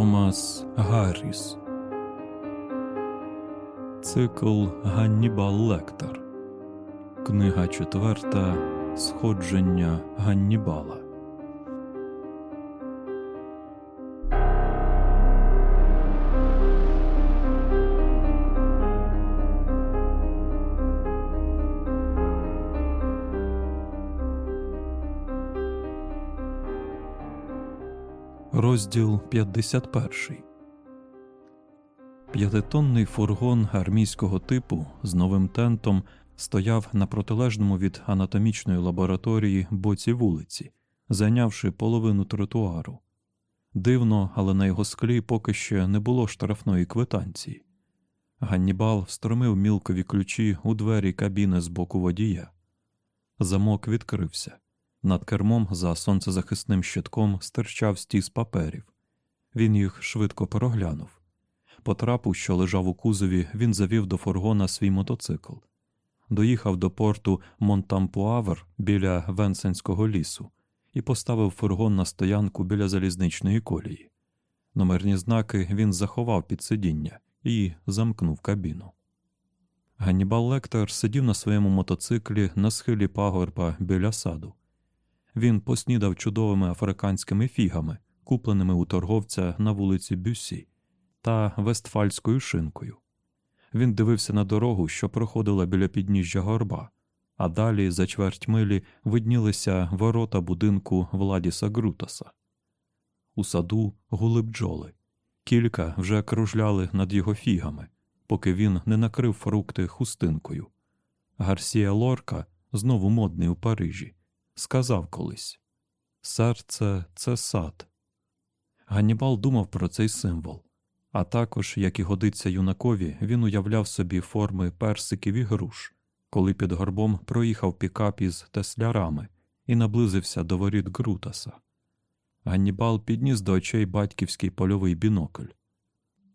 Томас Гарріс. Цикл Ганнібал Лектор. Книга четверта Сходження Ганнібала. Розділ 51 П'ятитонний фургон армійського типу з новим тентом стояв на протилежному від анатомічної лабораторії боці вулиці, зайнявши половину тротуару. Дивно, але на його склі поки ще не було штрафної квитанції. Ганнібал встромив мілкові ключі у двері кабіни з боку водія. Замок відкрився. Над кермом за сонцезахисним щитком стирчав стіс паперів. Він їх швидко проглянув. По трапу, що лежав у кузові, він завів до фургона свій мотоцикл. Доїхав до порту Монтемпуавр біля Венсенського лісу і поставив фургон на стоянку біля залізничної колії. Номерні знаки він заховав під сидіння і замкнув кабіну. Ганнібал Лектор сидів на своєму мотоциклі на схилі пагорба біля саду. Він поснідав чудовими африканськими фігами, купленими у торговця на вулиці Бюсі, та вестфальською шинкою. Він дивився на дорогу, що проходила біля підніжжя горба, а далі, за чверть милі, виднілися ворота будинку Владіса Грутаса. У саду гули бджоли. Кілька вже кружляли над його фігами, поки він не накрив фрукти хустинкою. Гарсія Лорка знову модний у Парижі сказав колись Серце це сад. Ганнібал думав про цей символ, а також, як і годиться юнакові, він уявляв собі форми персиків і груш, коли під горбом проїхав пікап із теслярами і наблизився до воріт Грутаса. Ганнібал підніс до очей батьківський польовий бінокль.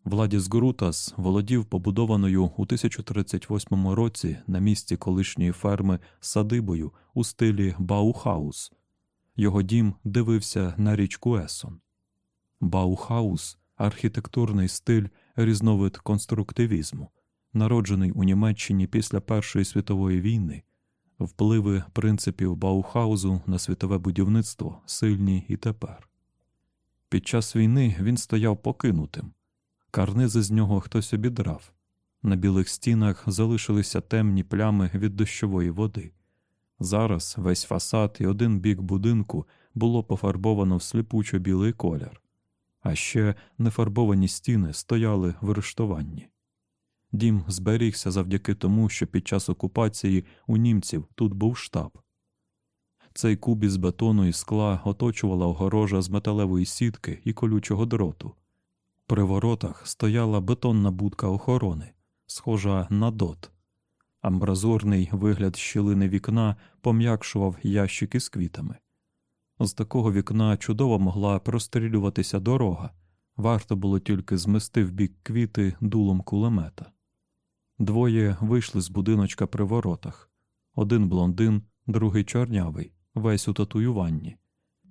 Владіс Грутас володів побудованою у 1038 році на місці колишньої ферми садибою у стилі Баухаус. Його дім дивився на річку Есон. Баухаус архітектурний стиль, різновид конструктивізму, народжений у Німеччині після Першої світової війни, впливи принципів Баухаузу на світове будівництво сильні і тепер. Під час війни він стояв покинутим. Карнизи з нього хтось обідрав. На білих стінах залишилися темні плями від дощової води. Зараз весь фасад і один бік будинку було пофарбовано в сліпучо білий колір, а ще нефарбовані стіни стояли в арештуванні. Дім зберігся завдяки тому, що під час окупації у німців тут був штаб. Цей куб із бетону і скла оточувала огорожа з металевої сітки і колючого дроту. При воротах стояла бетонна будка охорони, схожа на дот. Амбразурний вигляд щілини вікна пом'якшував ящики з квітами. З такого вікна чудово могла прострілюватися дорога, варто було тільки змести в бік квіти дулом кулемета. Двоє вийшли з будиночка при воротах один блондин, другий чорнявий, весь у татуюванні.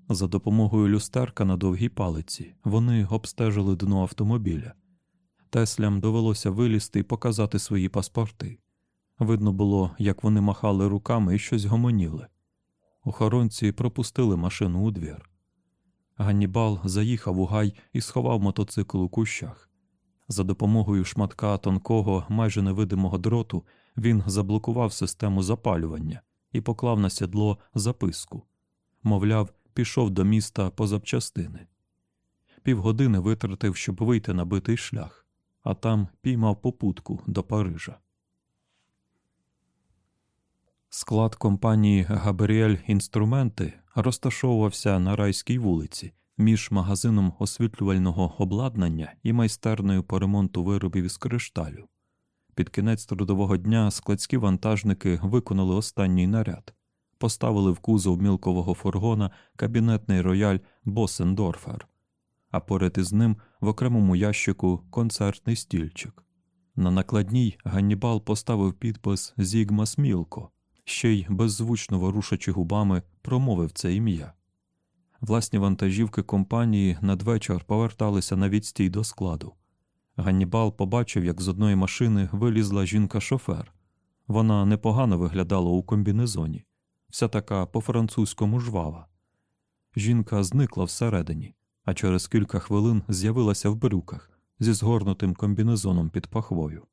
За допомогою люстерка на довгій палиці вони обстежили дно автомобіля. Теслям довелося вилізти і показати свої паспорти. Видно було, як вони махали руками і щось гомоніли. Охоронці пропустили машину у двір. Ганнібал заїхав у гай і сховав мотоцикл у кущах. За допомогою шматка тонкого, майже невидимого дроту він заблокував систему запалювання і поклав на сідло записку. Мовляв, пішов до міста по запчастини. Півгодини витратив, щоб вийти на битий шлях, а там піймав попутку до Парижа. Склад компанії Габріель Інструменти розташовувався на райській вулиці між магазином освітлювального обладнання і майстерною по ремонту виробів із кришталю. Під кінець трудового дня складські вантажники виконали останній наряд, поставили в кузов мілкового фургона кабінетний рояль Босендорфер, а поряд із ним в окремому ящику концертний стільчик. На накладній Ганнібал поставив підпис Зігма Смілко, ще й беззвучно ворушачи губами, промовив це ім'я. Власні вантажівки компанії надвечір поверталися на відстій до складу. Ганнібал побачив, як з одної машини вилізла жінка-шофер. Вона непогано виглядала у комбінезоні, вся така по-французькому жвава. Жінка зникла всередині, а через кілька хвилин з'явилася в брюках зі згорнутим комбінезоном під пахвою.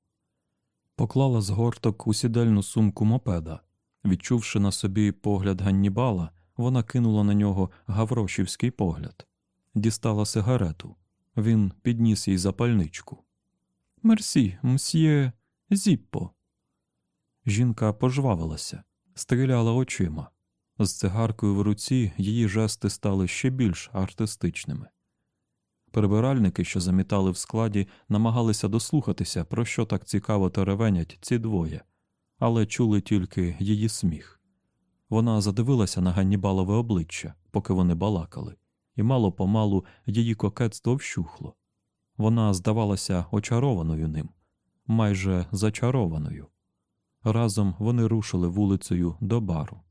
Поклала згорток у сідельну сумку мопеда. Відчувши на собі погляд Ганнібала, вона кинула на нього гаврошівський погляд, дістала сигарету. Він підніс їй запальничку. Мерсі, мсьє Зіппо. Жінка пожвавилася, стріляла очима. З цигаркою в руці її жести стали ще більш артистичними. Прибиральники, що замітали в складі, намагалися дослухатися, про що так цікаво теревенять ці двоє, але чули тільки її сміх. Вона задивилася на Ганнібалове обличчя, поки вони балакали, і мало помалу її кокетство вщухло. Вона здавалася очарованою ним, майже зачарованою. Разом вони рушили вулицею до бару.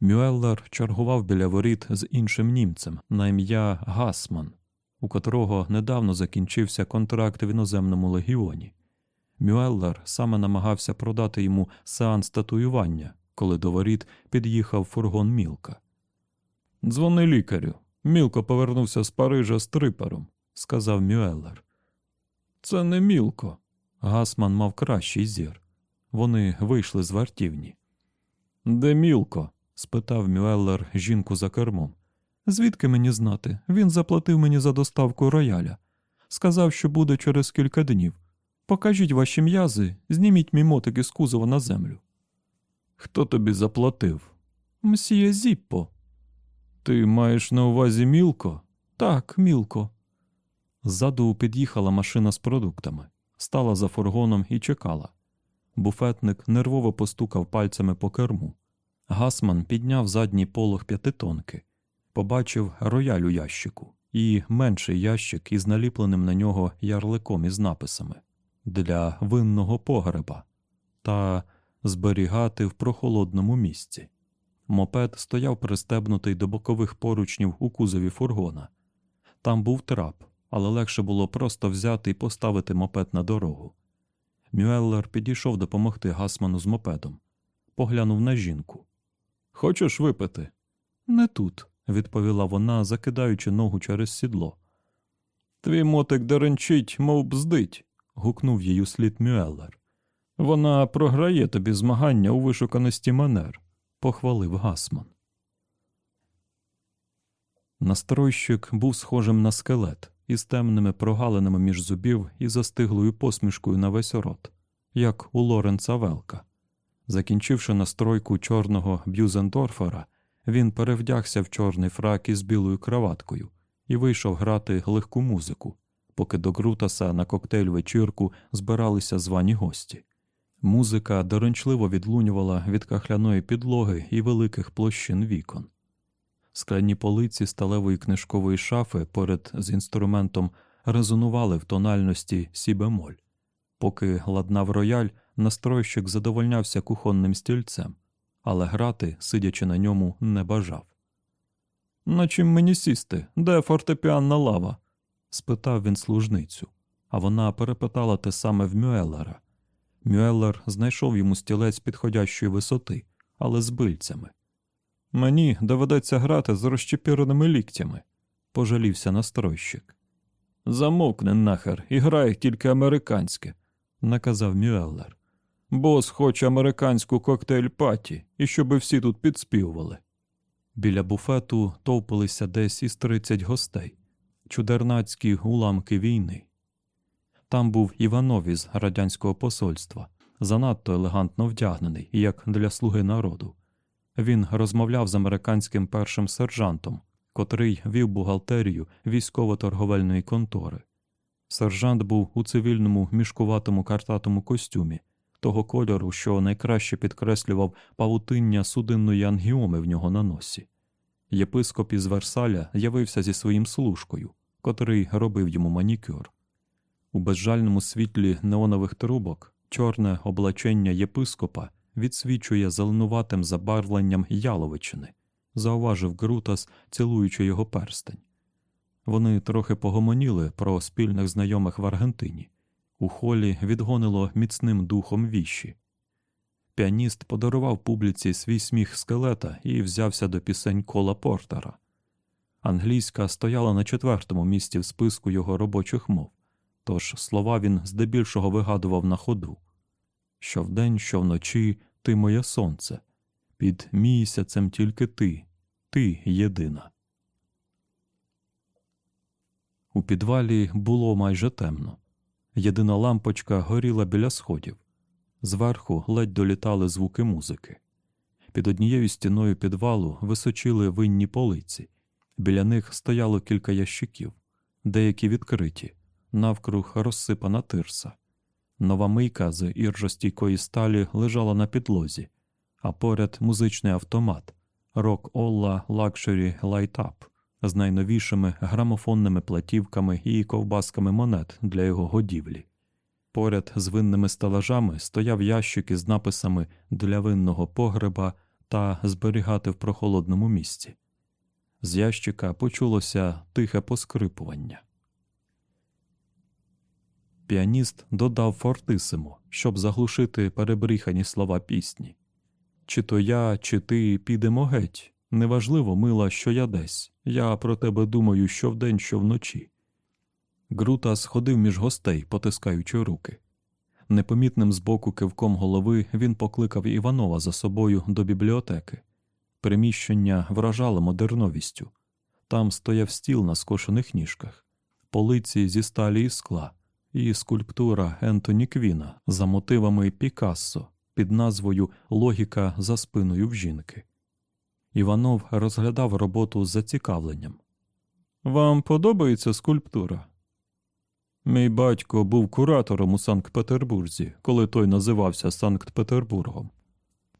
Мюеллер чергував біля воріт з іншим німцем на ім'я Гасман, у котрого недавно закінчився контракт в іноземному легіоні. Мюеллер саме намагався продати йому сеанс татуювання, коли до воріт під'їхав фургон Мілка. Дзвони лікарю. Мілко повернувся з Парижа з трипером, сказав Мюеллер. Це не Мілко. Гасман мав кращий зір. Вони вийшли з вартівні. Де Мілко? спитав Мюеллер жінку за кермом. Звідки мені знати? Він заплатив мені за доставку рояля. Сказав, що буде через кілька днів. Покажіть ваші м'язи, зніміть мій мотик із кузова на землю. Хто тобі заплатив? Мсьє Зіппо. Ти маєш на увазі мілко? Так, мілко. Ззаду під'їхала машина з продуктами, стала за фургоном і чекала. Буфетник нервово постукав пальцями по керму. Гасман підняв задній полог п'ятитонки, побачив рояль у ящику і менший ящик із наліпленим на нього ярликом із написами для винного погреба та зберігати в прохолодному місці. Мопед стояв пристебнутий до бокових поручнів у кузові фургона. Там був трап, але легше було просто взяти і поставити мопед на дорогу. Мюеллер підійшов допомогти Гасману з мопедом, поглянув на жінку. Хочеш випити? Не тут, відповіла вона, закидаючи ногу через сідло. Твій мотик деренчить, мов бздить, гукнув їй у слід Мюеллер. Вона програє тобі змагання у вишуканості манер, похвалив Гасман. Настройщик був схожим на скелет із темними прогалинами між зубів і застиглою посмішкою на весь рот, як у Лоренца Велка. Закінчивши настройку чорного Бьозендорфера, він перевдягся в чорний фрак із білою краваткою і вийшов грати легку музику, поки до Грутаса на коктейль вечірку збиралися звані гості. Музика доскончливо відлунювала від кахляної підлоги і великих площин вікон. Скляні полиці сталевої книжкової шафи поряд з інструментом резонували в тональності сі-бемоль. Поки ладнав рояль, настройщик задовольнявся кухонним стільцем, але грати, сидячи на ньому, не бажав. На чим мені сісти? Де фортепіанна лава? спитав він служницю, а вона перепитала те саме в Мюеллера. Мюеллер знайшов йому стілець підходящої висоти, але з бильцями. Мені доведеться грати з розчепіреними ліктями, пожалівся настройщик. Замовкни нахер і грай тільки американське, наказав Мюеллер. Бос хоче американську коктейль паті і щоби всі тут підспівували. Біля буфету товпилися десь із тридцять гостей, чудернацькі уламки війни. Там був Іванов із радянського посольства, занадто елегантно вдягнений, як для слуги народу. Він розмовляв з американським першим сержантом, котрий вів бухгалтерію військово-торговельної контори. Сержант був у цивільному мішкуватому картатому костюмі, того кольору, що найкраще підкреслював павутиння судинної ангіоми в нього на носі. Єпископ із Версаля явився зі своїм служкою, котрий робив йому манікюр. У безжальному світлі неонових трубок чорне облачення єпископа відсвічує зеленуватим забарвленням яловичини, зауважив Грутас, цілуючи його перстень. Вони трохи погомоніли про спільних знайомих в Аргентині. У холі відгонило міцним духом віщі. Піаніст подарував публіці свій сміх скелета і взявся до пісень Кола Портера. Англійська стояла на четвертому місці в списку його робочих мов, тож слова він здебільшого вигадував на ходу. Що вдень, що вночі ти моє сонце, під місяцем тільки ти, ти єдина. У підвалі було майже темно. Єдина лампочка горіла біля сходів. Зверху ледь долітали звуки музики. Під однією стіною підвалу височили винні полиці. Біля них стояло кілька ящиків, деякі відкриті, навкруг розсипана тирса. Нова мийка з іржостійкої сталі лежала на підлозі, а поряд музичний автомат Olla Luxury Light Up з найновішими грамофонними платівками і ковбасками монет для його годівлі. Поряд з винними стелажами стояв ящик із написами для винного погреба та зберігати в прохолодному місці. З ящика почулося тихе поскрипування. Піаніст додав фортисимо, щоб заглушити перебріхані слова пісні. Чи то я, чи ти підемо геть. Неважливо, мила, що я десь. Я про тебе думаю що вдень, що вночі. Грута сходив між гостей, потискаючи руки. Непомітним збоку кивком голови він покликав Іванова за собою до бібліотеки. Приміщення вражало модерновістю. Там стояв стіл на скошених ніжках, полиці зі сталі і скла, і скульптура Ентоні Квіна за мотивами Пікассо під назвою Логіка за спиною в жінки. Іванов розглядав роботу з зацікавленням. Вам подобається скульптура? Мій батько був куратором у Санкт Петербурзі, коли той називався Санкт Петербургом.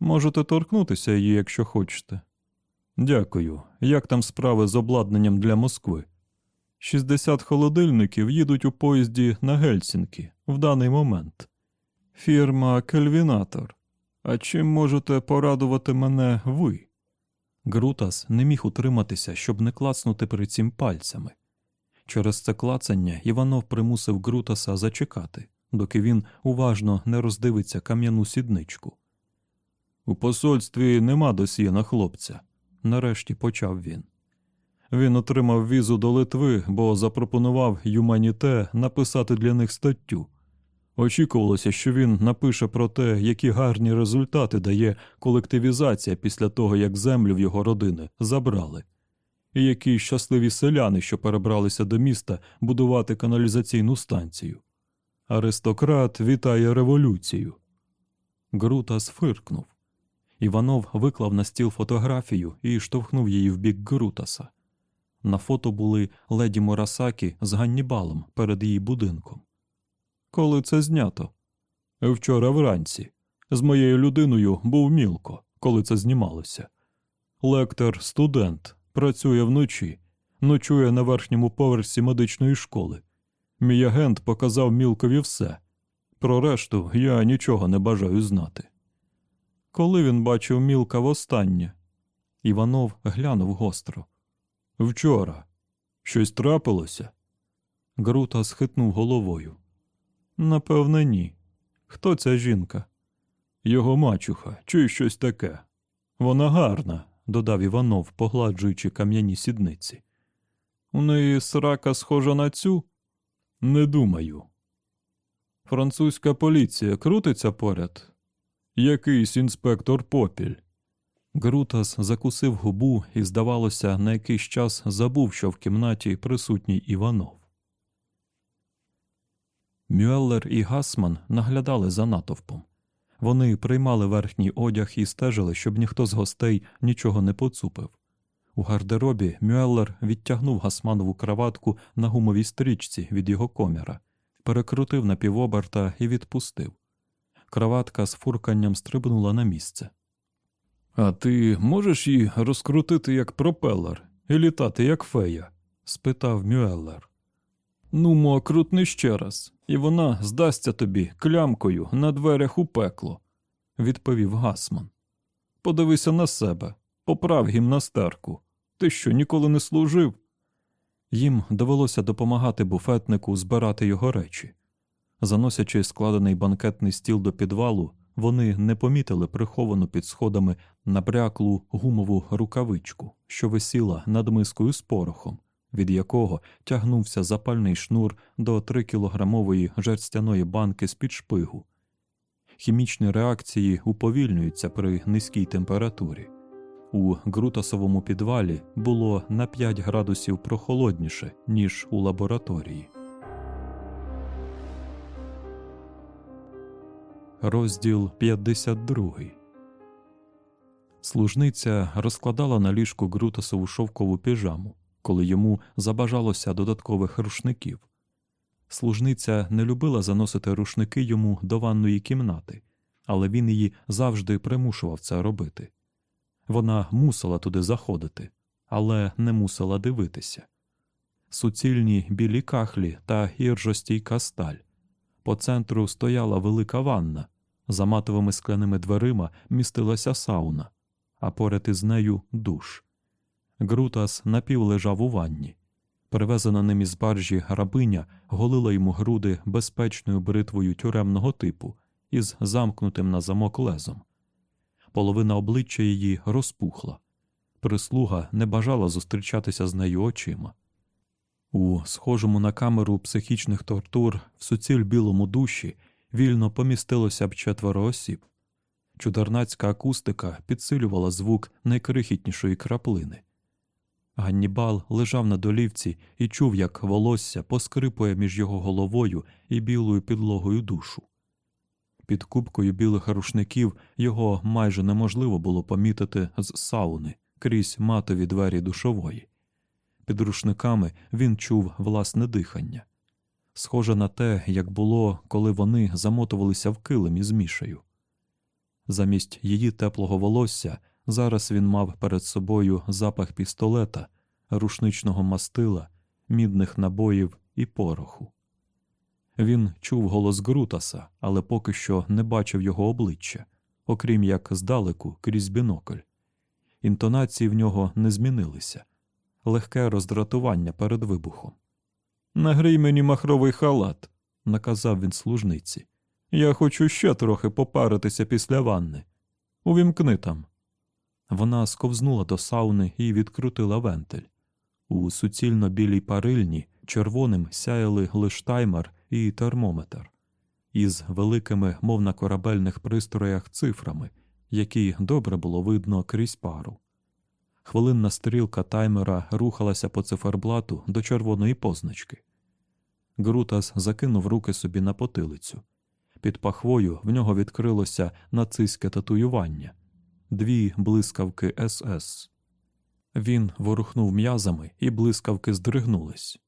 Можете торкнутися її, якщо хочете. Дякую. Як там справи з обладнанням для Москви? 60 холодильників їдуть у поїзді на Гельсінкі в даний момент. Фірма Кельвінатор. А чим можете порадувати мене ви? Грутас не міг утриматися, щоб не клацнути перед цим пальцями. Через це клацання Іванов примусив Грутаса зачекати, доки він уважно не роздивиться кам'яну сідничку. У посольстві нема досьє на хлопця, нарешті почав він. Він отримав візу до Литви, бо запропонував Юманіте написати для них статтю. Очікувалося, що він напише про те, які гарні результати дає колективізація після того, як землю в його родини забрали, і які щасливі селяни, що перебралися до міста будувати каналізаційну станцію. Аристократ вітає революцію. Грута сфиркнув. Іванов виклав на стіл фотографію і штовхнув її в бік Грутаса. На фото були леді Мурасакі з Ганнібалом перед її будинком. Коли це знято? Вчора вранці. З моєю людиною був мілко, коли це знімалося. Лектор студент працює вночі, ночує на верхньому поверсі медичної школи. Мій агент показав мілкові все. Про решту я нічого не бажаю знати. Коли він бачив мілка востаннє, Іванов глянув гостро. Вчора. Щось трапилося? Грута схитнув головою. Напевне, ні. Хто ця жінка? Його мачуха, чи щось таке. Вона гарна, додав Іванов, погладжуючи кам'яні сідниці. У неї срака схожа на цю? Не думаю. Французька поліція крутиться поряд. Якийсь інспектор попіль. Грутас закусив губу і, здавалося, на якийсь час забув, що в кімнаті присутній Іванов. Мюеллер і Гасман наглядали за натовпом. Вони приймали верхній одяг і стежили, щоб ніхто з гостей нічого не поцупив. У гардеробі Мюеллер відтягнув Гасманову краватку на гумовій стрічці від його коміра, перекрутив на півоберта і відпустив. Краватка з фурканням стрибнула на місце. А ти можеш її розкрутити як пропелер і літати як фея? спитав Мюеллер. Нумо, крутни ще раз, і вона здасться тобі клямкою на дверях у пекло, відповів Гасман. Подивися на себе. поправ гімнастерку. Ти що, ніколи не служив? Їм довелося допомагати буфетнику збирати його речі. Заносячи складений банкетний стіл до підвалу, вони не помітили приховану під сходами набряклу гумову рукавичку, що висіла над мискою з порохом, від якого тягнувся запальний шнур до трикілограмової жерстяної банки з під шпигу. Хімічні реакції уповільнюються при низькій температурі. У ґрутасовому підвалі було на 5 градусів прохолодніше, ніж у лабораторії. Розділ 52 Служниця розкладала на ліжку ґрутасову шовкову піжаму, коли йому забажалося додаткових рушників. Служниця не любила заносити рушники йому до ванної кімнати, але він її завжди примушував це робити. Вона мусила туди заходити, але не мусила дивитися. Суцільні білі кахлі та гіржостійка сталь. По центру стояла велика ванна, за матовими скляними дверима містилася сауна, а поряд із нею душ. Грутас напів лежав у ванні. Привезена ним із баржі рабиня голила йому груди безпечною бритвою тюремного типу із замкнутим на замок лезом. Половина обличчя її розпухла. Прислуга не бажала зустрічатися з нею очима. У схожому на камеру психічних тортур в суціль білому душі вільно помістилося б четверо осіб. Чудернацька акустика підсилювала звук найкрихітнішої краплини. Ганнібал лежав на долівці і чув, як волосся поскрипує між його головою і білою підлогою душу. Під кубкою білих рушників його майже неможливо було помітити з сауни крізь матові двері душової. Під рушниками він чув власне дихання, схоже на те, як було, коли вони замотувалися в килим із мішею. Замість її теплого волосся зараз він мав перед собою запах пістолета, рушничного мастила, мідних набоїв і пороху. Він чув голос Грутаса, але поки що не бачив його обличчя, окрім як здалеку крізь бінокль. Інтонації в нього не змінилися легке роздратування перед вибухом. Нагрій мені махровий халат, наказав він служниці. Я хочу ще трохи попаритися після ванни. Увімкни там. Вона сковзнула до сауни і відкрутила вентиль. У суцільно білій парильні червоним сяяли лиш таймер і термометр із великими, мов на корабельних пристроях, цифрами, які добре було видно крізь пару. Хвилинна стрілка таймера рухалася по циферблату до червоної позначки. Грутас закинув руки собі на потилицю. Під пахвою в нього відкрилося нацистське татуювання дві блискавки СС. Він ворухнув м'язами, і блискавки здригнулись.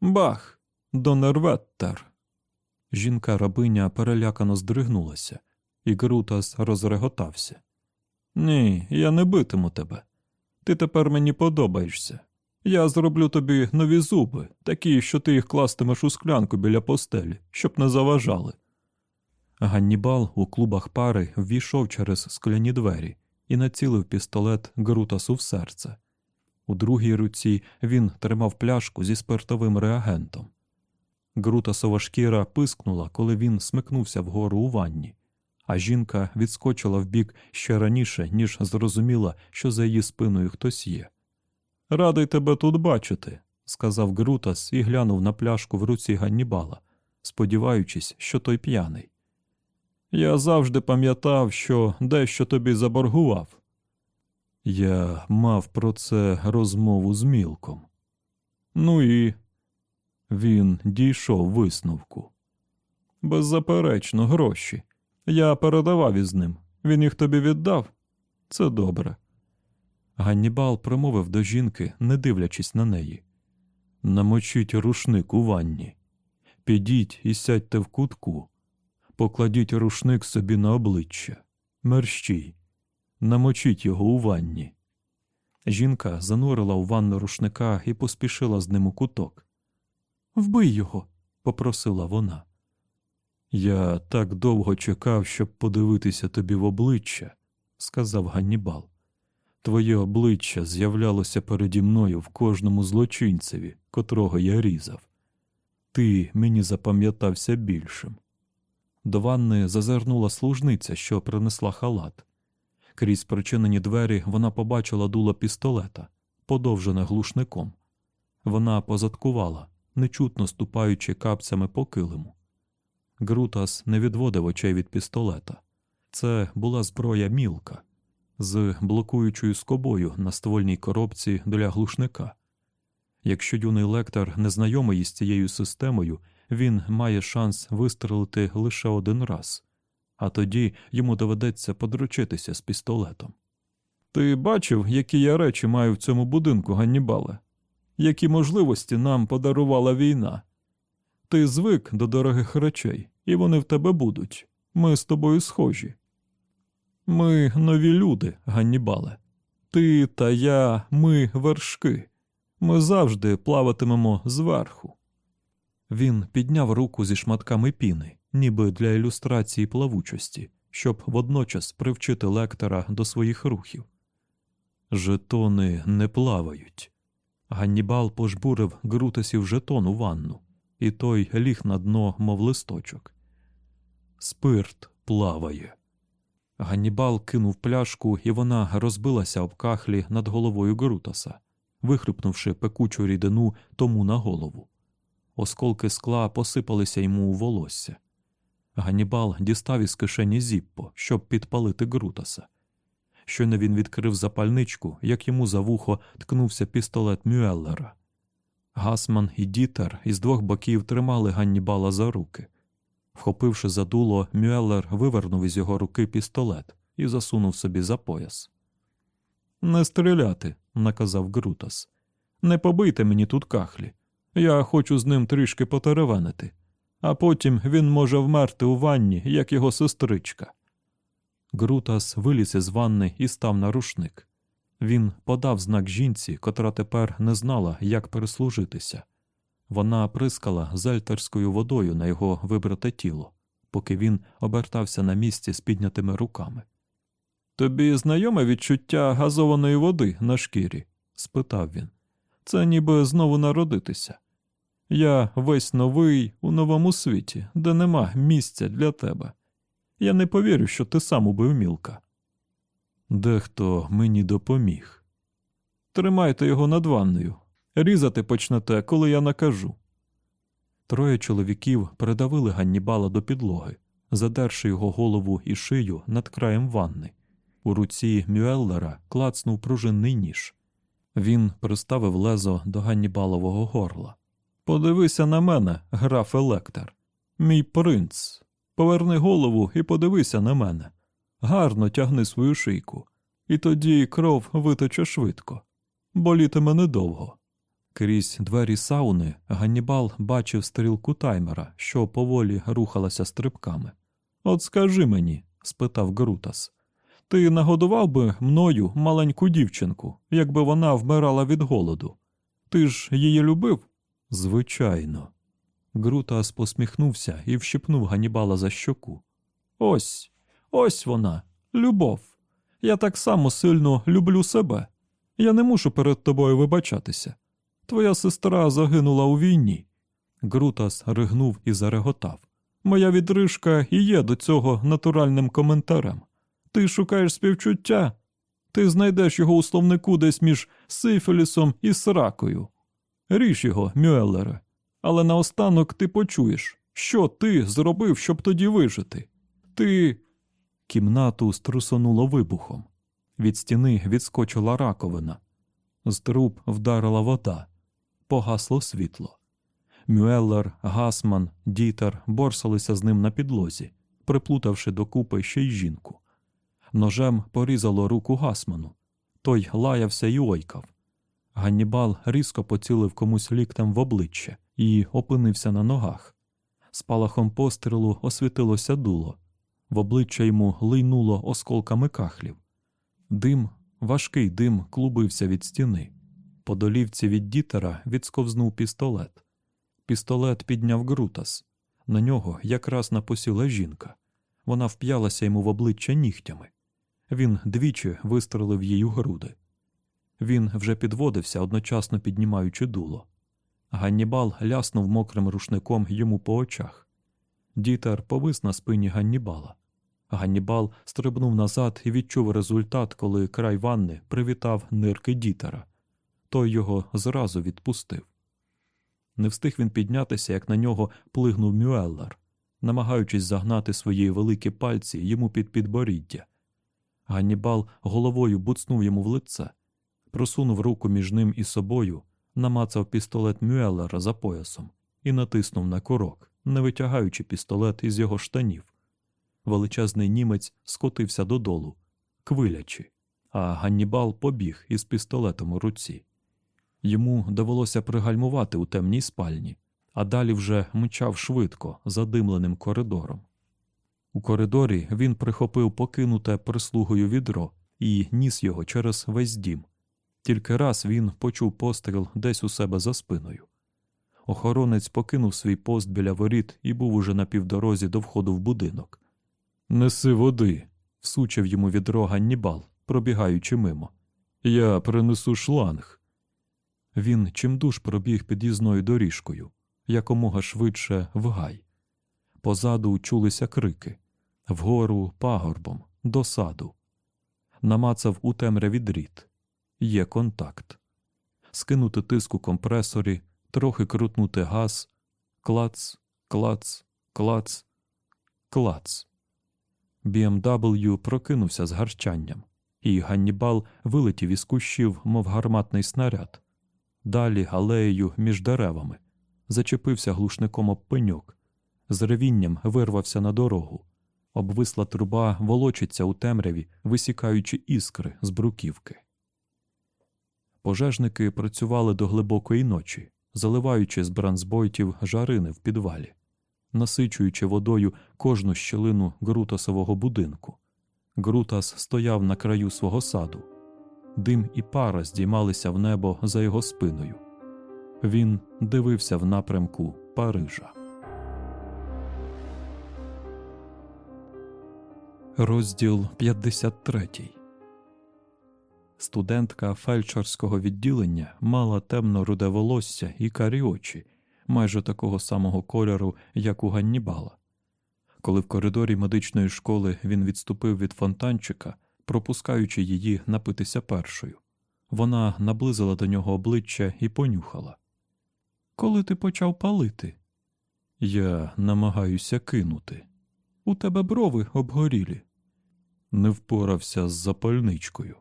Бах! Донерветтер! Жінка рабиня перелякано здригнулася, і Грутас розреготався. Ні, я не битиму тебе. Ти тепер мені подобаєшся. Я зроблю тобі нові зуби, такі, що ти їх кластимеш у склянку біля постелі, щоб не заважали. Ганнібал у клубах пари ввійшов через скляні двері і націлив пістолет Грутасу в серце. У другій руці він тримав пляшку зі спиртовим реагентом. Грутасова шкіра пискнула, коли він смикнувся вгору у ванні, а жінка відскочила вбік ще раніше, ніж зрозуміла, що за її спиною хтось є. Радий тебе тут бачити, сказав Грутас і глянув на пляшку в руці Ганнібала, сподіваючись, що той п'яний. Я завжди пам'ятав, що дещо тобі заборгував. Я мав про це розмову з Мілком. Ну і він дійшов висновку. Беззаперечно, гроші. Я передавав із ним. Він їх тобі віддав? Це добре. Ганнібал промовив до жінки, не дивлячись на неї. Намочіть рушник у ванні. Підіть і сядьте в кутку, покладіть рушник собі на обличчя, мерщій, намочіть його у ванні. Жінка занурила у ванну рушника і поспішила з ним у куток. Вбий його, попросила вона. Я так довго чекав, щоб подивитися тобі в обличчя, сказав Ганнібал. Твоє обличчя з'являлося переді мною в кожному злочинцеві, котрого я різав. Ти мені запам'ятався більшим. До ванни зазирнула служниця, що принесла халат. Крізь причинені двері вона побачила дуло пістолета, подовжене глушником. Вона позадкувала, нечутно ступаючи капцями по килиму. Грутас не відводив очей від пістолета. Це була зброя мілка з блокуючою скобою на ствольній коробці для глушника. Якщо юний лектор не знайомий із цією системою, він має шанс вистрелити лише один раз, а тоді йому доведеться подручитися з пістолетом. Ти бачив, які я речі маю в цьому будинку, Ганнібале? Які можливості нам подарувала війна? Ти звик до дорогих речей, і вони в тебе будуть. Ми з тобою схожі. Ми нові люди, Ганнібале. Ти та я, ми вершки. Ми завжди плаватимемо зверху. Він підняв руку зі шматками піни, ніби для ілюстрації плавучості, щоб водночас привчити лектора до своїх рухів. Жетони не плавають. Ганнібал пожбурив Грутесів жетон у ванну, і той ліг на дно, мов листочок. Спирт плаває. Ганнібал кинув пляшку, і вона розбилася об кахлі над головою Грутаса, вихрипнувши пекучу рідину тому на голову. Осколки скла посипалися йому у волосся. Ганнібал дістав із кишені зіппо, щоб підпалити Грутаса. Щойно він відкрив запальничку, як йому за вухо ткнувся пістолет Мюеллера. Гасман і Дітер із двох боків тримали Ганнібала за руки. Вхопивши за дуло, Мюеллер вивернув із його руки пістолет і засунув собі за пояс. Не стріляти, наказав Грутас. Не побийте мені тут кахлі. Я хочу з ним трішки потеревенити, а потім він може вмерти у ванні, як його сестричка. Грутас виліз із ванни і став на рушник. Він подав знак жінці, котра тепер не знала, як переслужитися. Вона прискала зельтерською водою на його вибрате тіло, поки він обертався на місці з піднятими руками. Тобі знайоме відчуття газованої води на шкірі? спитав він. Це ніби знову народитися. Я весь новий у новому світі, де нема місця для тебе. Я не повірю, що ти сам убив мілка. Дехто мені допоміг. Тримайте його над ванною. Різати почнете, коли я накажу. Троє чоловіків передавили Ганнібала до підлоги, задерши його голову і шию над краєм ванни. У руці Мюеллера клацнув пружинний ніж. Він приставив лезо до Ганнібалового горла. Подивися на мене, граф Електор. Мій принц. Поверни голову і подивися на мене. Гарно тягни свою шийку, і тоді кров витече швидко. Болітиме недовго. Крізь двері сауни Ганнібал бачив стрілку таймера, що поволі рухалася стрибками. От скажи мені, спитав Грутас, ти нагодував би мною маленьку дівчинку, якби вона вмирала від голоду. Ти ж її любив? Звичайно. Грутас посміхнувся і вщипнув Ганнібала за щоку. Ось, ось вона, любов. Я так само сильно люблю себе. Я не мушу перед тобою вибачатися. Твоя сестра загинула у війні. Грутас ригнув і зареготав. Моя відрижка і є до цього натуральним коментарем. Ти шукаєш співчуття, ти знайдеш його у словнику десь між сифілісом і сракою. Ріж його, Мюеллере, але наостанок ти почуєш, що ти зробив, щоб тоді вижити. Ти. Кімнату струсонуло вибухом. Від стіни відскочила раковина. З труб вдарила вода, погасло світло. Мюеллер, Гасман, Дітер борсалися з ним на підлозі, приплутавши докупи ще й жінку. Ножем порізало руку Гасману. Той лаявся й ойкав. Ганнібал різко поцілив комусь ліктем в обличчя і опинився на ногах. Спалахом пострілу освітилося дуло, в обличчя йому лийнуло осколками кахлів. Дим, важкий дим, клубився від стіни. По долівці від дітера відсковзнув пістолет. Пістолет підняв Грутас. На нього якраз напосіла жінка. Вона вп'ялася йому в обличчя нігтями. Він двічі вистрелив їй у груди. Він вже підводився, одночасно піднімаючи дуло. Ганнібал ляснув мокрим рушником йому по очах. Дітер повис на спині Ганнібала. Ганнібал стрибнув назад і відчув результат, коли край ванни привітав нирки дітера. Той його зразу відпустив. Не встиг він піднятися, як на нього плигнув Мюеллер, намагаючись загнати свої великі пальці йому під підборіддя. Ганнібал головою буцнув йому в лице, просунув руку між ним і собою, намацав пістолет Мюеллера за поясом і натиснув на курок, не витягаючи пістолет із його штанів. Величезний німець скотився додолу, квилячи, а Ганнібал побіг із пістолетом у руці. Йому довелося пригальмувати у темній спальні, а далі вже мчав швидко задимленим коридором. У коридорі він прихопив покинуте прислугою відро і ніс його через весь дім. Тільки раз він почув постріл десь у себе за спиною. Охоронець покинув свій пост біля воріт і був уже на півдорозі до входу в будинок. Неси води, всучив йому відро Ганнібал, пробігаючи мимо. Я принесу шланг. Він чимдуж пробіг під'їзною доріжкою, якомога швидше в гай. Позаду чулися крики вгору пагорбом, до саду. Намацав у темряві дріт. Є контакт. Скинути тиск у компресорі, трохи крутнути газ, клац, клац, клац, клац. BMW прокинувся з гарчанням, і Ганнібал вилетів із кущів, мов гарматний снаряд. Далі галеєю між деревами, зачепився глушником об пеньок, з ревінням вирвався на дорогу. Обвисла труба волочиться у темряві, висікаючи іскри з бруківки. Пожежники працювали до глибокої ночі, заливаючи з бранзбойтів жарини в підвалі, насичуючи водою кожну щілину ґрутасового будинку. Ґрутас стояв на краю свого саду. Дим і пара здіймалися в небо за його спиною. Він дивився в напрямку Парижа. Розділ 53 Студентка фельдшерського відділення мала темно руде волосся і карі очі, майже такого самого кольору, як у Ганнібала. Коли в коридорі медичної школи він відступив від фонтанчика, пропускаючи її напитися першою, вона наблизила до нього обличчя і понюхала. Коли ти почав палити? Я намагаюся кинути. У тебе брови обгорілі. Не впорався з запальничкою.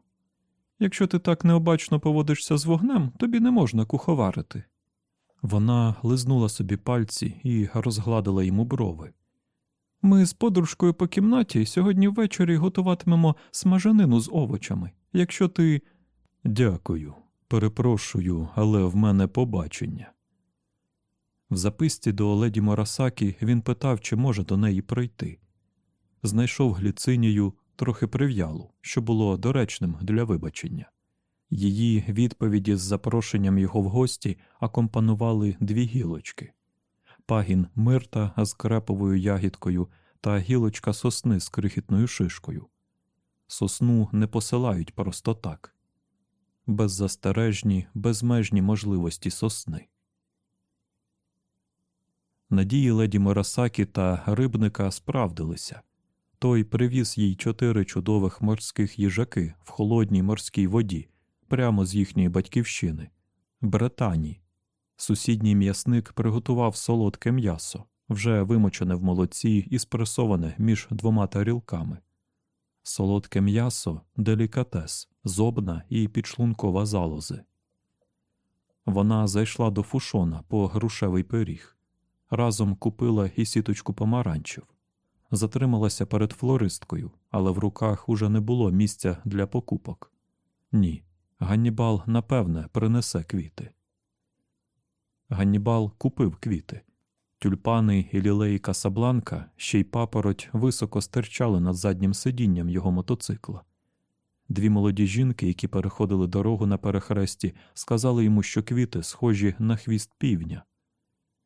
Якщо ти так необачно поводишся з вогнем, тобі не можна куховарити. Вона лизнула собі пальці і розгладила йому брови. Ми з подружкою по кімнаті сьогодні ввечері готуватимемо смажанину з овочами. Якщо ти. Дякую, перепрошую, але в мене побачення. В записці до леді Морасакі він питав, чи може до неї прийти. Знайшов гліцинію трохи прив'ялу, що було доречним для вибачення. Її відповіді з запрошенням його в гості акомпанували дві гілочки пагін мирта з креповою ягідкою та гілочка сосни з крихітною шишкою. Сосну не посилають просто так беззастережні, безмежні можливості сосни. Надії леді Морасакі та рибника справдилися. Той привіз їй чотири чудових морських їжаки в холодній морській воді, прямо з їхньої батьківщини, Британії. Сусідній м'ясник приготував солодке м'ясо, вже вимочене в молоці і спресоване між двома тарілками. Солодке м'ясо делікатес, зобна і підшлункова залози. Вона зайшла до фушона по грушевий пиріг. Разом купила і сіточку помаранчів. Затрималася перед флористкою, але в руках уже не було місця для покупок. Ні, Ганнібал, напевне, принесе квіти. Ганнібал купив квіти. Тюльпани і лілеї Касабланка, ще й папороть високо стирчали над заднім сидінням його мотоцикла. Дві молоді жінки, які переходили дорогу на перехресті, сказали йому, що квіти схожі на хвіст півня.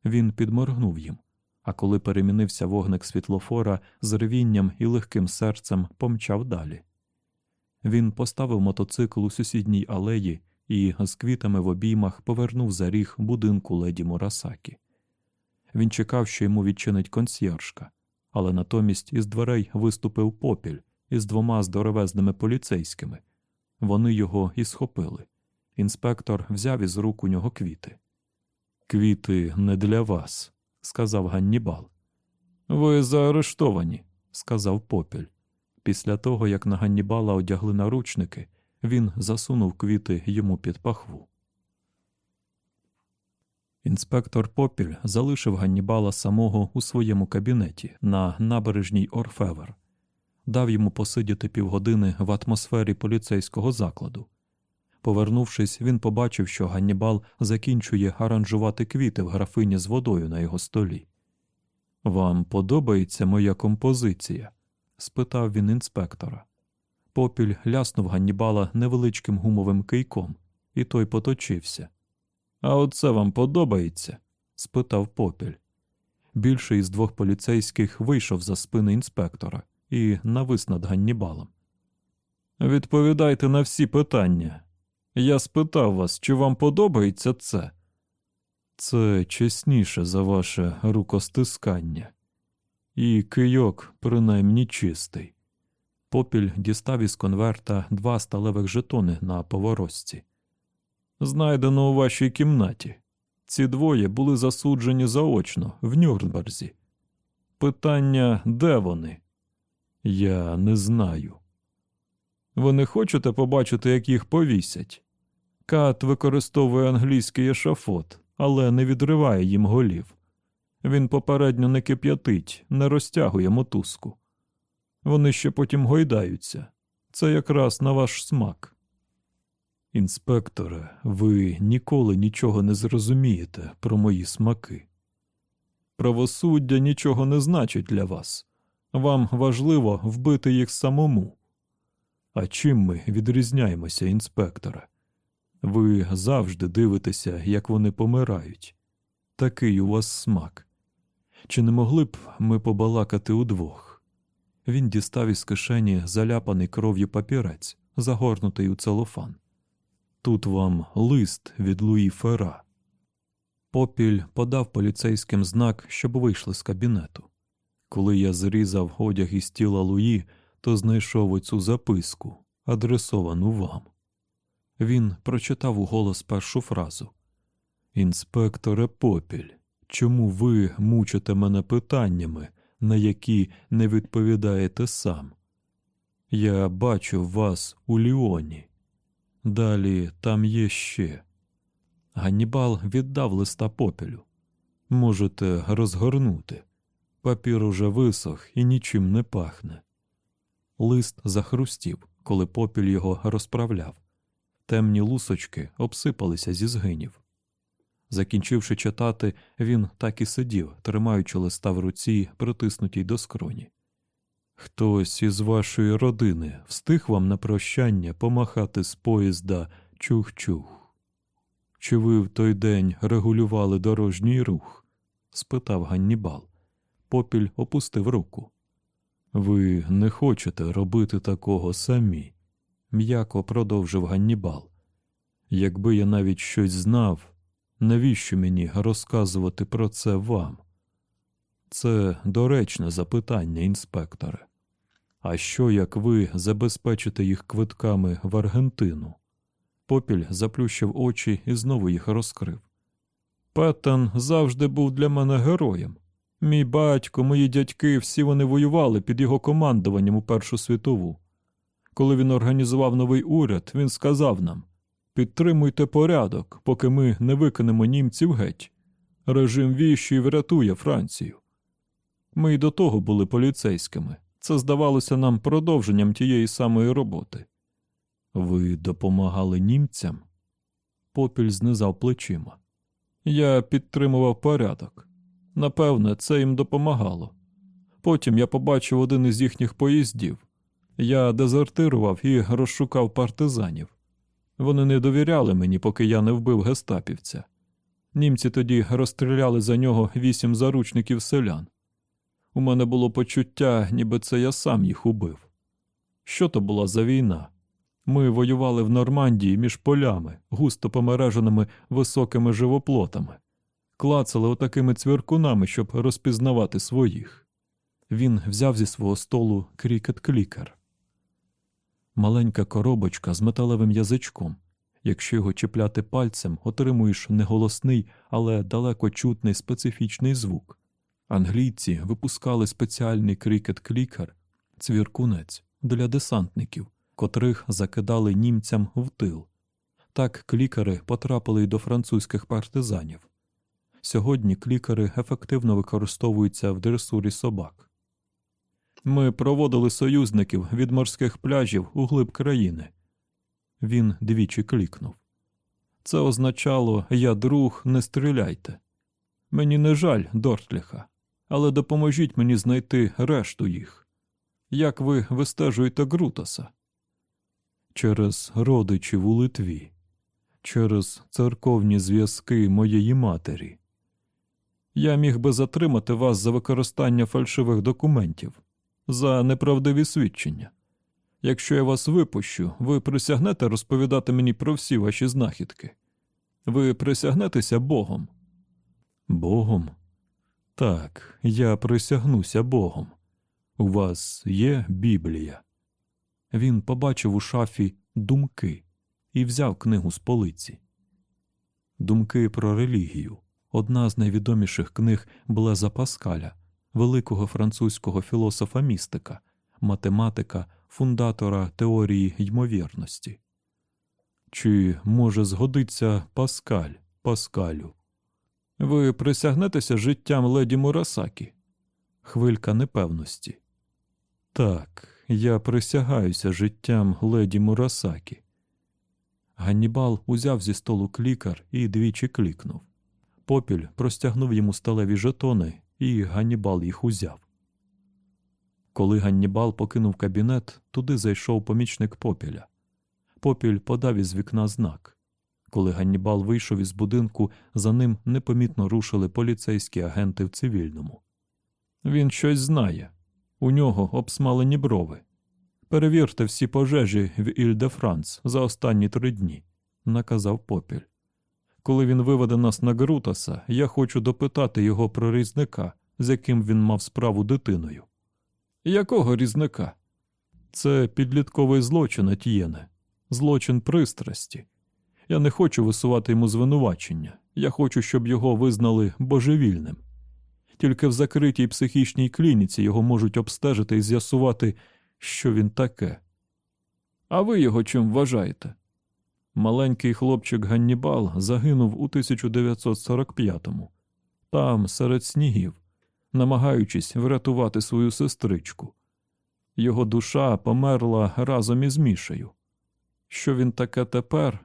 Він підморгнув їм, а коли перемінився вогник світлофора з ревінням і легким серцем помчав далі. Він поставив мотоцикл у сусідній алеї і з квітами в обіймах повернув за ріг будинку леді Мурасакі. Він чекав, що йому відчинить консьєржка, але натомість із дверей виступив попіль із двома здоровезними поліцейськими. Вони його і схопили. Інспектор взяв із рук у нього квіти. Квіти не для вас, сказав Ганнібал. Ви заарештовані, сказав попіль. Після того, як на Ганнібала одягли наручники, він засунув квіти йому під пахву. Інспектор Попіль залишив Ганнібала самого у своєму кабінеті на набережній Орфевер, дав йому посидіти півгодини в атмосфері поліцейського закладу. Повернувшись, він побачив, що Ганнібал закінчує аранжувати квіти в графині з водою на його столі. Вам подобається моя композиція? Спитав він інспектора. Попіль ляснув Ганнібала невеличким гумовим кийком, і той поточився. А оце вам подобається? спитав попіль. Більший із двох поліцейських вийшов за спини інспектора і навис над Ганнібалом. Відповідайте на всі питання. Я спитав вас, чи вам подобається це? Це чесніше за ваше рукостискання. І кийок принаймні чистий. Попіль дістав із конверта два сталевих жетони на поворозці. Знайдено у вашій кімнаті. Ці двоє були засуджені заочно в Нюрнберзі. Питання, де вони? Я не знаю. Ви не хочете побачити, як їх повісять? Кат використовує англійський ешафот, але не відриває їм голів. Він попередньо не кип'ятить, не розтягує мотузку. Вони ще потім гойдаються. Це якраз на ваш смак. Інспекторе, ви ніколи нічого не зрозумієте про мої смаки. Правосуддя нічого не значить для вас. Вам важливо вбити їх самому. А чим ми відрізняємося, інспекторе? Ви завжди дивитеся, як вони помирають. Такий у вас смак. Чи не могли б ми побалакати удвох? Він дістав із кишені заляпаний кров'ю папірець, загорнутий у целофан. Тут вам лист від Луї Фера. Попіль подав поліцейським знак, щоб вийшли з кабінету. Коли я зрізав одяг із тіла Луї, то знайшов оцю записку, адресовану вам. Він прочитав уголос першу фразу Інспекторе Попіль, чому ви мучите мене питаннями, на які не відповідаєте сам? Я бачу вас у Ліоні. Далі там є ще. Ганнібал віддав листа попелю. Можете розгорнути. Папір уже висох і нічим не пахне. Лист захрустів, коли попіль його розправляв. Темні лусочки обсипалися зі згинів. Закінчивши читати, він так і сидів, тримаючи листа в руці, притиснутій до скроні. Хтось із вашої родини встиг вам на прощання помахати з поїзда чух-чух. Чи ви в той день регулювали дорожній рух? спитав Ганнібал. Попіль опустив руку. Ви не хочете робити такого самі, м'яко продовжив Ганнібал. Якби я навіть щось знав, навіщо мені розказувати про це вам? Це доречне запитання, інспекторе. А що як ви забезпечите їх квитками в Аргентину? Попіль заплющив очі і знову їх розкрив. Петтен завжди був для мене героєм. Мій батько, мої дядьки, всі вони воювали під його командуванням у Першу світову. Коли він організував новий уряд, він сказав нам підтримуйте порядок, поки ми не викинемо німців геть. Режим віщий врятує Францію. Ми й до того були поліцейськими. Це здавалося нам продовженням тієї самої роботи. Ви допомагали німцям? Попіль знизав плечима. Я підтримував порядок. Напевне, це їм допомагало. Потім я побачив один із їхніх поїздів. Я дезертирував і розшукав партизанів. Вони не довіряли мені, поки я не вбив гестапівця. Німці тоді розстріляли за нього вісім заручників селян. У мене було почуття, ніби це я сам їх убив. Що то була за війна? Ми воювали в Нормандії між полями, густо помереженими високими живоплотами, клацали отакими цвіркунами, щоб розпізнавати своїх. Він взяв зі свого столу крікет-клікер. Маленька коробочка з металевим язичком. Якщо його чіпляти пальцем, отримуєш неголосний, але далеко чутний специфічний звук. Англійці випускали спеціальний крикет-клікер, цвіркунець для десантників, котрих закидали німцям в тил. Так клікери потрапили й до французьких партизанів. Сьогодні клікери ефективно використовуються в дресурі собак. Ми проводили союзників від морських пляжів у глиб країни. Він двічі клікнув. Це означало я друг, не стріляйте. Мені не жаль, Дортліха, але допоможіть мені знайти решту їх. Як ви вистежуєте Грутоса? Через родичів у Литві, через церковні зв'язки моєї матері. Я міг би затримати вас за використання фальшивих документів, за неправдиві свідчення. Якщо я вас випущу, ви присягнете розповідати мені про всі ваші знахідки. Ви присягнетеся Богом? Богом? Так, я присягнуся Богом. У вас є Біблія. Він побачив у шафі думки і взяв книгу з полиці. Думки про релігію. Одна з найвідоміших книг Блеза Паскаля, великого французького філософа містика, математика, фундатора теорії ймовірності. Чи може згодиться Паскаль, Паскалю? Ви присягнетеся життям леді Мурасакі? Хвилька непевності. Так, я присягаюся життям леді Мурасакі. Ганнібал узяв зі столу клікар і двічі клікнув. Попіль простягнув йому сталеві жетони, і Ганнібал їх узяв. Коли Ганнібал покинув кабінет, туди зайшов помічник попіля. Попіль подав із вікна знак. Коли Ганнібал вийшов із будинку, за ним непомітно рушили поліцейські агенти в цивільному. Він щось знає. У нього обсмалені брови. Перевірте всі пожежі в Іль-де-Франс за останні три дні, наказав попіль. Коли він виведе нас на Грутаса, я хочу допитати його про різника, з яким він мав справу дитиною. Якого різника? Це підлітковий злочин, Етьєне, злочин пристрасті. Я не хочу висувати йому звинувачення. Я хочу, щоб його визнали божевільним. Тільки в закритій психічній клініці його можуть обстежити і з'ясувати, що він таке. А ви його чим вважаєте? Маленький хлопчик Ганнібал загинув у 1945-му, там, серед снігів, намагаючись врятувати свою сестричку. Його душа померла разом із Мішею. Що він таке тепер?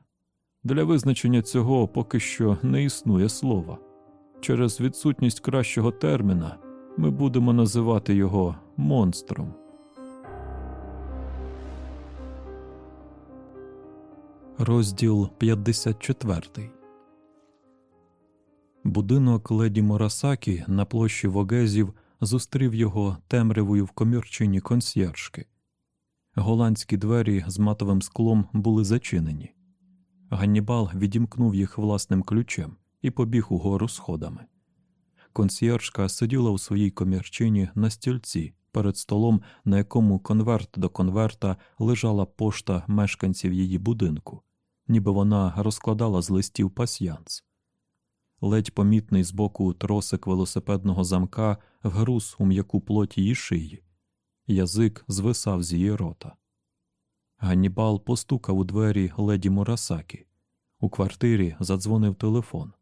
Для визначення цього поки що не існує слова. Через відсутність кращого терміна ми будемо називати його монстром. Розділ 54 Будинок леді Морасакі на площі Вогезів зустрів його темрявою в комірчині консьєржки. Голландські двері з матовим склом були зачинені. Ганнібал відімкнув їх власним ключем і побіг угору сходами. Консьєржка сиділа у своїй комірчині на стільці перед столом, на якому конверт до конверта лежала пошта мешканців її будинку, ніби вона розкладала з листів пасьянс. Ледь помітний збоку тросик велосипедного замка вгруз у м'яку плоть її шиї, язик звисав з її рота. Ганнібал постукав у двері леді Мурасакі. У квартирі задзвонив телефон.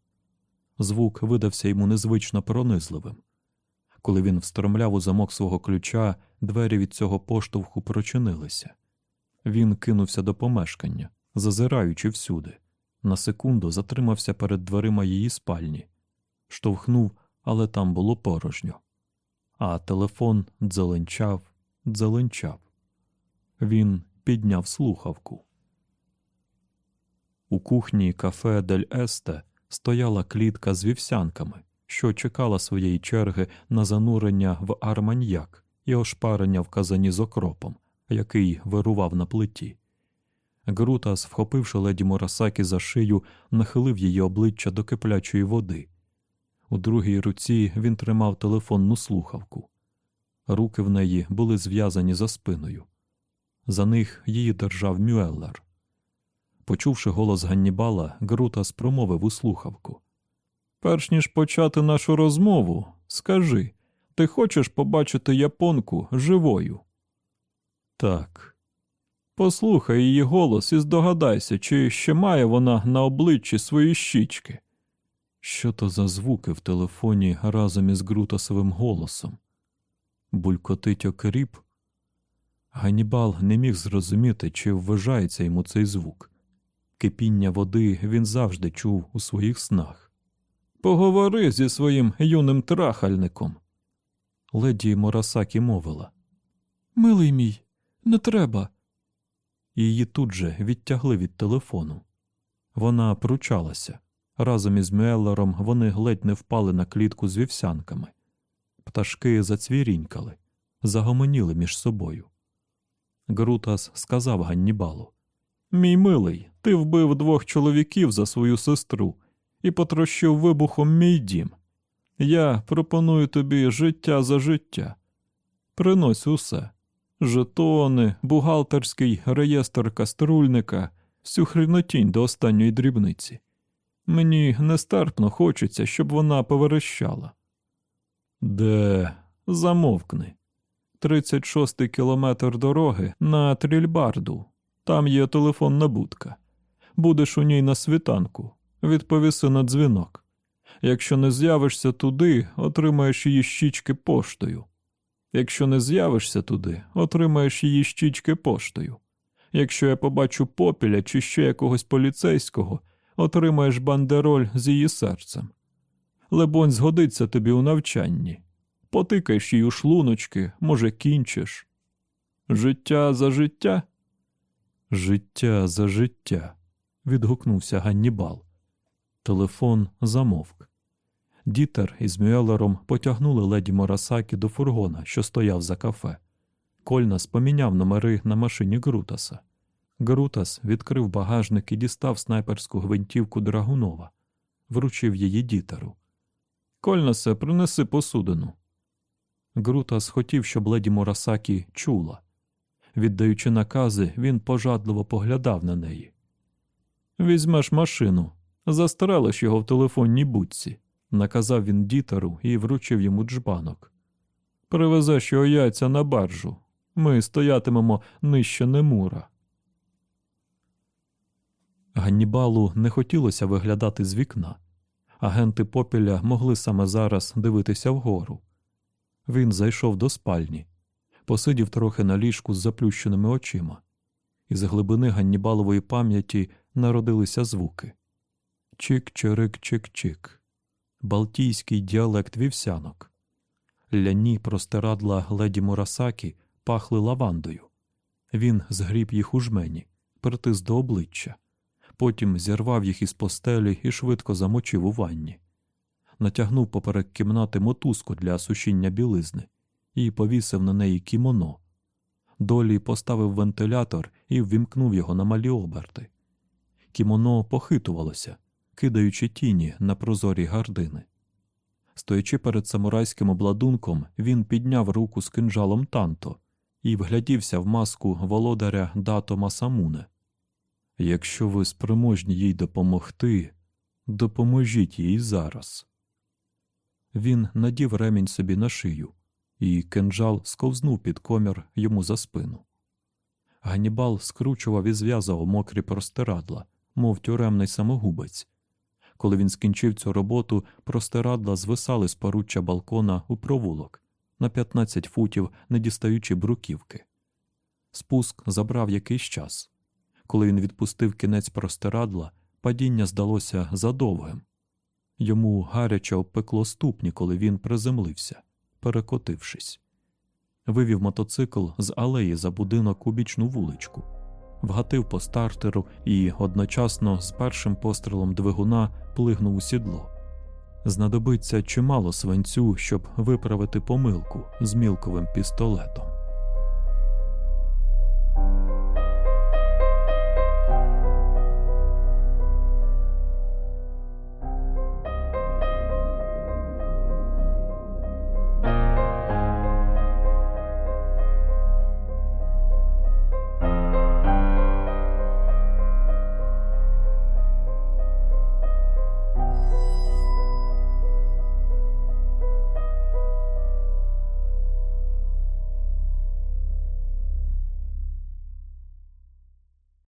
Звук видався йому незвично пронизливим. Коли він встромляв у замок свого ключа, двері від цього поштовху прочинилися. Він кинувся до помешкання, зазираючи всюди. На секунду затримався перед дверима її спальні, штовхнув, але там було порожньо. А телефон дзеленчав, дзеленчав. Він підняв слухавку. У кухні кафе Дель Есте стояла клітка з вівсянками, що чекала своєї черги на занурення в арманьяк і ошпарення в казані з окропом, який вирував на плиті. Грутас, вхопивши леді Мурасакі за шию, нахилив її обличчя до киплячої води. У другій руці він тримав телефонну слухавку. Руки в неї були зв'язані за спиною. За них її держав Мюеллер. Почувши голос Ганнібала, Грутас промовив у слухавку. Перш ніж почати нашу розмову, скажи, ти хочеш побачити японку живою? Так. Послухай її голос і здогадайся, чи ще має вона на обличчі свої щічки. Що то за звуки в телефоні разом із Грутасовим голосом? Булькотить окріп? Ганнібал не міг зрозуміти, чи вважається йому цей звук. Кипіння води він завжди чув у своїх снах. Поговори зі своїм юним трахальником. Леді Морасакі мовила. Милий мій, не треба. Її тут же відтягли від телефону. Вона пручалася. Разом із Мюеллером вони ледь не впали на клітку з вівсянками. Пташки зацвірінькали, загомоніли між собою. Грутас сказав Ганнібалу Мій милий, ти вбив двох чоловіків за свою сестру і потрощив вибухом мій дім. Я пропоную тобі життя за життя. Принось усе жетони, бухгалтерський реєстр каструльника, всю хрінотінь до останньої дрібниці. Мені нестерпно хочеться, щоб вона поверещала. Де замовкни. 36-й кілометр дороги на Трільбарду. Там є телефонна будка. Будеш у ній на світанку. Відповіси на дзвінок. Якщо не з'явишся туди, отримаєш її щічки поштою. Якщо не з'явишся туди, отримаєш її щічки поштою. Якщо я побачу попіля чи ще якогось поліцейського, отримаєш бандероль з її серцем. Лебонь згодиться тобі у навчанні. Потикаєш її у шлуночки, може, кінчиш. Життя за життя? Життя за життя. відгукнувся Ганнібал. Телефон замовк. Дітер із Мюеллером потягнули леді Морасакі до фургона, що стояв за кафе. Кольнас поміняв номери на машині Грутаса. Грутас відкрив багажник і дістав снайперську гвинтівку Драгунова, вручив її дітеру. Кольнасе, принеси посудину. Грутас хотів, щоб леді Мурасакі чула. Віддаючи накази, він пожадливо поглядав на неї. Візьмеш машину, застрелиш його в телефонній будці, наказав він дітеру і вручив йому джбанок. Привезеш його яйця на баржу. Ми стоятимемо нижче Немура. Ганнібалу не хотілося виглядати з вікна. Агенти попіля могли саме зараз дивитися вгору. Він зайшов до спальні, посидів трохи на ліжку з заплющеними очима. Із глибини Ганнібалової пам'яті народилися звуки Чик-чирик-чик-чик, Балтійський діалект вівсянок. Ляні простирадла леді Мурасакі пахли лавандою. Він згріб їх у жмені, притис до обличчя, потім зірвав їх із постелі і швидко замочив у ванні. Натягнув поперек кімнати мотузку для сушіння білизни і повісив на неї кімоно. Долі поставив вентилятор і ввімкнув його на малі оберти. Кімоно похитувалося, кидаючи тіні на прозорі гардини. Стоячи перед самурайським обладунком, він підняв руку з кинджалом танто і вглядівся в маску володаря Дато Масамуне. Якщо ви спроможні їй допомогти, допоможіть їй зараз. Він надів ремінь собі на шию, і кинджал сковзнув під комір йому за спину. Ганібал скручував і зв'язав мокрі простирадла, мов тюремний самогубець. Коли він скінчив цю роботу, простирадла звисали з поруччя балкона у провулок на 15 футів, не дістаючи бруківки. Спуск забрав якийсь час. Коли він відпустив кінець простирадла, падіння здалося задовгим. Йому гаряче обпекло ступні, коли він приземлився, перекотившись. Вивів мотоцикл з алеї за будинок у бічну вуличку, вгатив по стартеру і одночасно з першим пострілом двигуна плигнув у сідло. Знадобиться чимало свинцю, щоб виправити помилку з мілковим пістолетом.